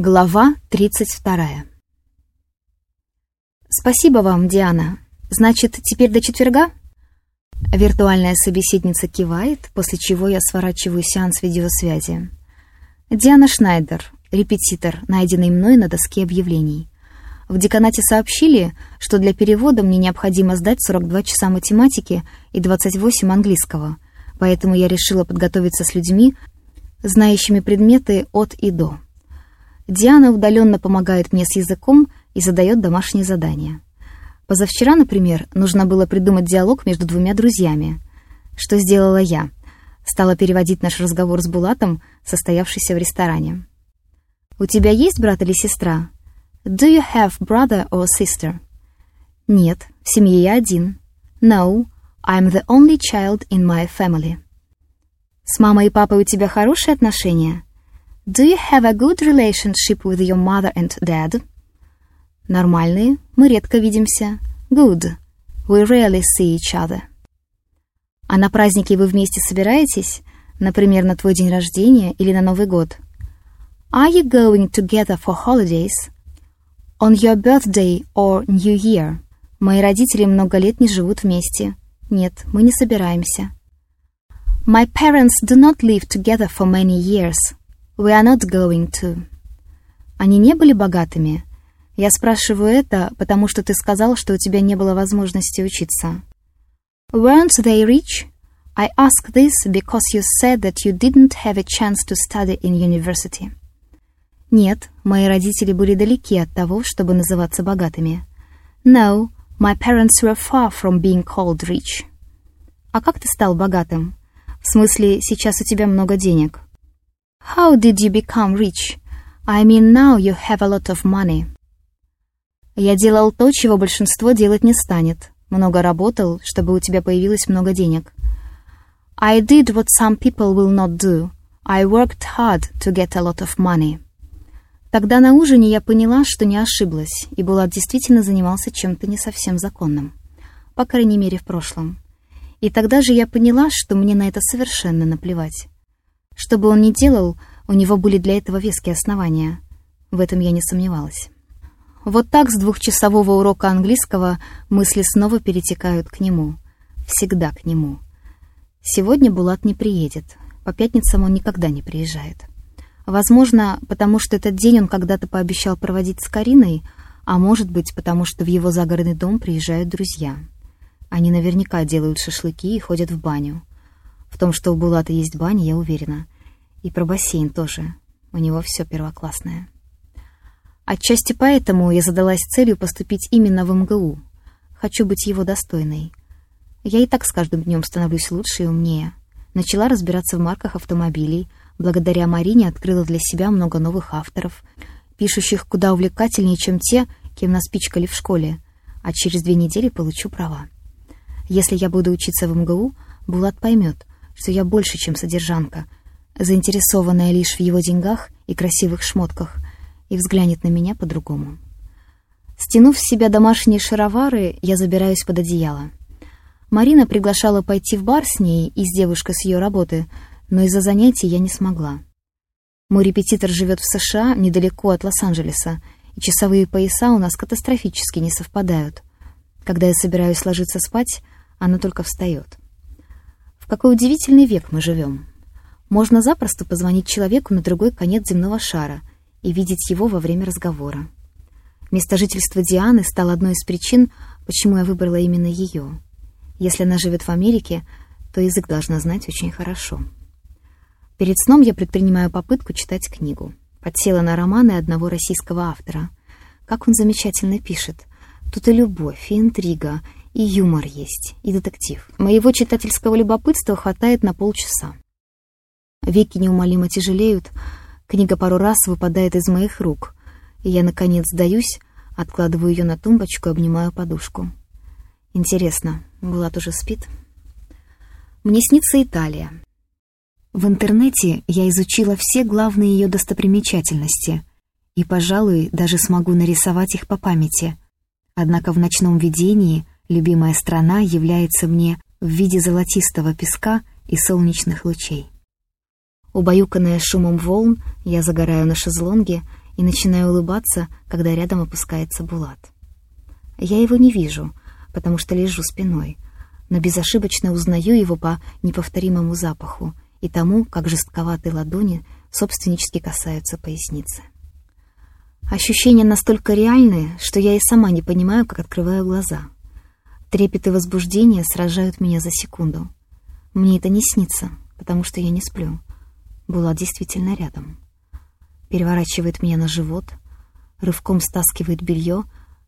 Глава 32. «Спасибо вам, Диана. Значит, теперь до четверга?» Виртуальная собеседница кивает, после чего я сворачиваю сеанс видеосвязи. Диана Шнайдер, репетитор, найденный мной на доске объявлений. В деканате сообщили, что для перевода мне необходимо сдать 42 часа математики и 28 английского, поэтому я решила подготовиться с людьми, знающими предметы от и до. Диана удаленно помогает мне с языком и задает домашние задания. Позавчера, например, нужно было придумать диалог между двумя друзьями. Что сделала я? Стала переводить наш разговор с Булатом, состоявшийся в ресторане. «У тебя есть брат или сестра?» «Do you have brother or sister?» «Нет, в семье я один». «No, I'm the only child in my family». «С мамой и папой у тебя хорошие отношения?» Do you have a good relationship with your mother and dad? Нормальные. Мы редко видимся. Good. We rarely see each other. А на праздники вы вместе собираетесь? Например, на твой день рождения или на Новый год? Are you going together for holidays? On your birthday or New Year? Мои родители много лет не живут вместе. Нет, мы не собираемся. My parents do not live together for many years. We are not going to. Они не были богатыми? Я спрашиваю это, потому что ты сказал, что у тебя не было возможности учиться. Weren't they rich? I ask this because you said that you didn't have a chance to study in university. Нет, мои родители были далеки от того, чтобы называться богатыми. No, my parents were far from being called rich. А как ты стал богатым? В смысле, сейчас у тебя много денег. How did you become rich? I mean, now you have a lot of money. Я делал то, чего большинство делать не станет. Много работал, чтобы у тебя появилось много денег. I did what some people will not do. I worked hard to get a lot of money. Тогда на ужине я поняла, что не ошиблась, и Булат действительно занимался чем-то не совсем законным. По крайней мере, в прошлом. И тогда же я поняла, что мне на это совершенно наплевать. Что бы он ни делал, у него были для этого веские основания. В этом я не сомневалась. Вот так с двухчасового урока английского мысли снова перетекают к нему. Всегда к нему. Сегодня Булат не приедет. По пятницам он никогда не приезжает. Возможно, потому что этот день он когда-то пообещал проводить с Кариной, а может быть, потому что в его загородный дом приезжают друзья. Они наверняка делают шашлыки и ходят в баню. В том, что у Булата есть баня, я уверена. И про бассейн тоже. У него все первоклассное. Отчасти поэтому я задалась целью поступить именно в МГУ. Хочу быть его достойной. Я и так с каждым днем становлюсь лучше и умнее. Начала разбираться в марках автомобилей. Благодаря Марине открыла для себя много новых авторов, пишущих куда увлекательнее, чем те, кем нас пичкали в школе. А через две недели получу права. Если я буду учиться в МГУ, Булат поймет, что я больше, чем содержанка, заинтересованная лишь в его деньгах и красивых шмотках, и взглянет на меня по-другому. Стянув с себя домашние шаровары, я забираюсь под одеяло. Марина приглашала пойти в бар с ней и с девушкой с ее работы, но из-за занятий я не смогла. Мой репетитор живет в США, недалеко от Лос-Анджелеса, и часовые пояса у нас катастрофически не совпадают. Когда я собираюсь ложиться спать, она только встает какой удивительный век мы живем. Можно запросто позвонить человеку на другой конец земного шара и видеть его во время разговора. Место жительства Дианы стало одной из причин, почему я выбрала именно ее. Если она живет в Америке, то язык должна знать очень хорошо. Перед сном я предпринимаю попытку читать книгу. Подсела на романы одного российского автора. Как он замечательно пишет. Тут и любовь, и интрига, и юмор есть, и детектив. Моего читательского любопытства хватает на полчаса. Веки неумолимо тяжелеют, книга пару раз выпадает из моих рук, и я, наконец, сдаюсь, откладываю ее на тумбочку и обнимаю подушку. Интересно, Булат уже спит? Мне снится Италия. В интернете я изучила все главные ее достопримечательности и, пожалуй, даже смогу нарисовать их по памяти. Однако в ночном видении — любимая страна является мне в виде золотистого песка и солнечных лучей. Убаюканная шумом волн, я загораю на шезлонге и начинаю улыбаться, когда рядом опускается Булат. Я его не вижу, потому что лежу спиной, но безошибочно узнаю его по неповторимому запаху и тому, как жестковатые ладони собственнически касаются поясницы. Ощущения настолько реальные, что я и сама не понимаю, как открываю глаза. Трепет и возбуждение сражают меня за секунду. Мне это не снится, потому что я не сплю. Булат действительно рядом. Переворачивает меня на живот, рывком стаскивает белье,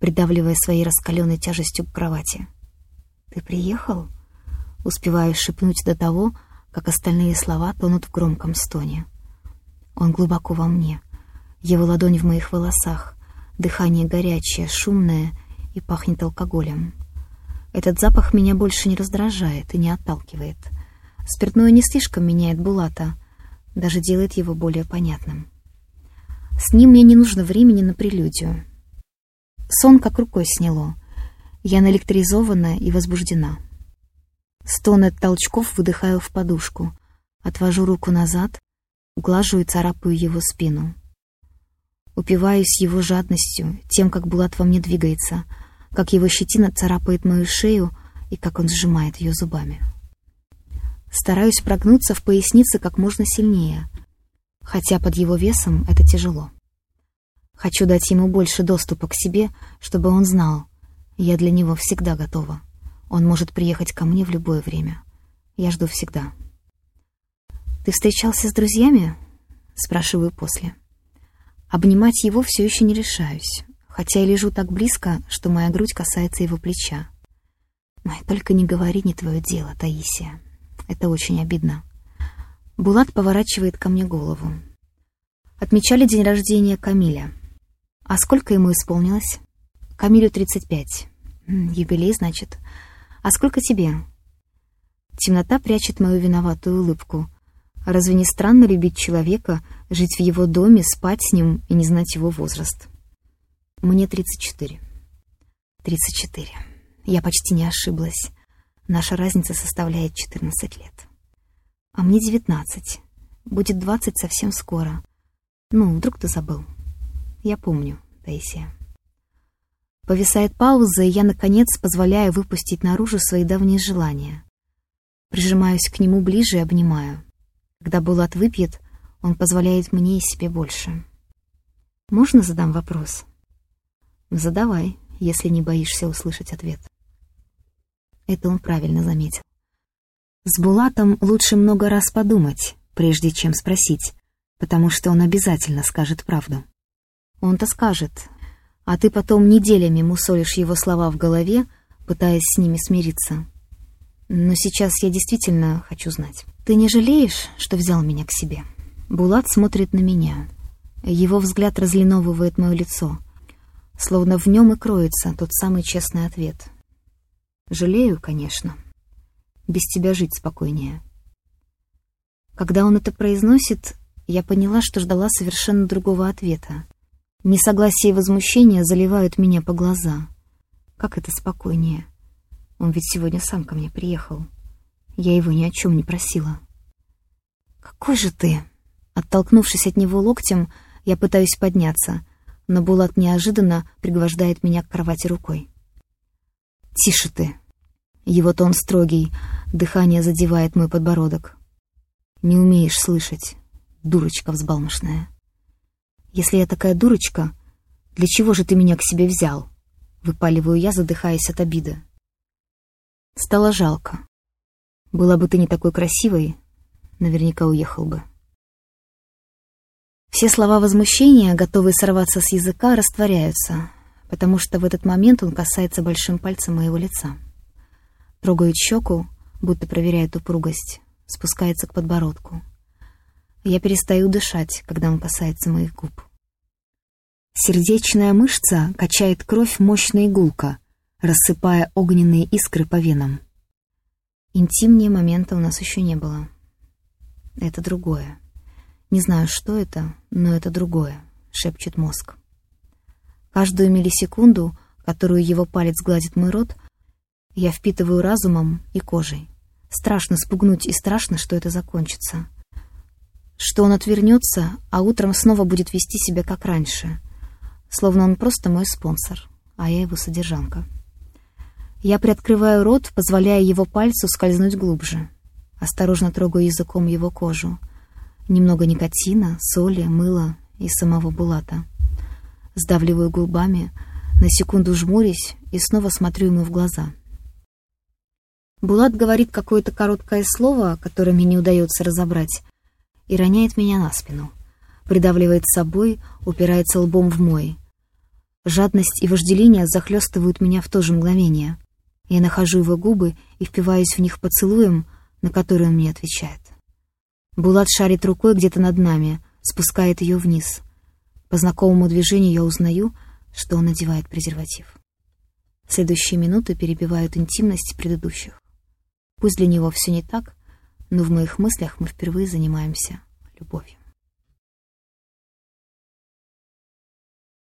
придавливая своей раскаленной тяжестью к кровати. «Ты приехал?» Успеваю шепнуть до того, как остальные слова тонут в громком стоне. Он глубоко во мне. Его ладонь в моих волосах. Дыхание горячее, шумное и пахнет алкоголем. Этот запах меня больше не раздражает и не отталкивает. Спиртное не слишком меняет Булата, даже делает его более понятным. С ним мне не нужно времени на прелюдию. Сон как рукой сняло. Я наэлектризована и возбуждена. Стоны от толчков выдыхаю в подушку, отвожу руку назад, глажу и царапаю его спину. Упиваюсь его жадностью, тем, как Булат во мне двигается, как его щетина царапает мою шею и как он сжимает ее зубами. Стараюсь прогнуться в пояснице как можно сильнее, хотя под его весом это тяжело. Хочу дать ему больше доступа к себе, чтобы он знал, я для него всегда готова. Он может приехать ко мне в любое время. Я жду всегда. «Ты встречался с друзьями?» — спрашиваю после. Обнимать его все еще не решаюсь, хотя и лежу так близко, что моя грудь касается его плеча. Ой, только не говори не твое дело, Таисия. Это очень обидно. Булат поворачивает ко мне голову. Отмечали день рождения Камиля. А сколько ему исполнилось? Камилю 35. Юбилей, значит. А сколько тебе? Темнота прячет мою виноватую улыбку. Разве не странно любить человека, жить в его доме, спать с ним и не знать его возраст? Мне 34. 34. Я почти не ошиблась. Наша разница составляет 14 лет. А мне 19. Будет 20 совсем скоро. Ну, вдруг ты забыл. Я помню, Таисия. Повисает пауза, и я, наконец, позволяю выпустить наружу свои давние желания. Прижимаюсь к нему ближе и обнимаю. Когда Булат выпьет, он позволяет мне и себе больше. Можно задам вопрос? Задавай, если не боишься услышать ответ. Это он правильно заметил. С Булатом лучше много раз подумать, прежде чем спросить, потому что он обязательно скажет правду. Он-то скажет, а ты потом неделями мусолишь его слова в голове, пытаясь с ними смириться. Но сейчас я действительно хочу знать. Ты не жалеешь, что взял меня к себе? Булат смотрит на меня. Его взгляд разлиновывает мое лицо, словно в нем и кроется тот самый честный ответ. Жалею, конечно. Без тебя жить спокойнее. Когда он это произносит, я поняла, что ждала совершенно другого ответа. Несогласие и возмущение заливают меня по глаза. Как это спокойнее? Он ведь сегодня сам ко мне приехал. Я его ни о чем не просила. «Какой же ты?» Оттолкнувшись от него локтем, я пытаюсь подняться, но Булат неожиданно пригвождает меня к кровати рукой. «Тише ты!» Его тон строгий, дыхание задевает мой подбородок. «Не умеешь слышать, дурочка взбалмошная». «Если я такая дурочка, для чего же ты меня к себе взял?» Выпаливаю я, задыхаясь от обиды. Стало жалко. Была бы ты не такой красивой, наверняка уехал бы. Все слова возмущения, готовые сорваться с языка, растворяются, потому что в этот момент он касается большим пальцем моего лица. Трогает щеку, будто проверяет упругость, спускается к подбородку. Я перестаю дышать, когда он касается моих губ. Сердечная мышца качает кровь мощной игулка, рассыпая огненные искры по венам. Интимнее момента у нас еще не было. Это другое. Не знаю, что это, но это другое, шепчет мозг. Каждую миллисекунду, которую его палец гладит мой рот, я впитываю разумом и кожей. Страшно спугнуть и страшно, что это закончится. что он отвернется, а утром снова будет вести себя как раньше, словно он просто мой спонсор, а я его содержанка. Я приоткрываю рот, позволяя его пальцу скользнуть глубже. Осторожно трогаю языком его кожу. Немного никотина, соли, мыла и самого Булата. Сдавливаю губами, на секунду жмурюсь и снова смотрю ему в глаза. Булат говорит какое-то короткое слово, которое мне не удается разобрать, и роняет меня на спину. Придавливает собой, упирается лбом в мой. Жадность и вожделение захлестывают меня в то же мгновение. Я нахожу его губы и впиваюсь в них поцелуем, на который он мне отвечает. Булат шарит рукой где-то над нами, спускает ее вниз. По знакомому движению я узнаю, что он надевает презерватив. Следующие минуты перебивают интимность предыдущих. Пусть для него все не так, но в моих мыслях мы впервые занимаемся любовью.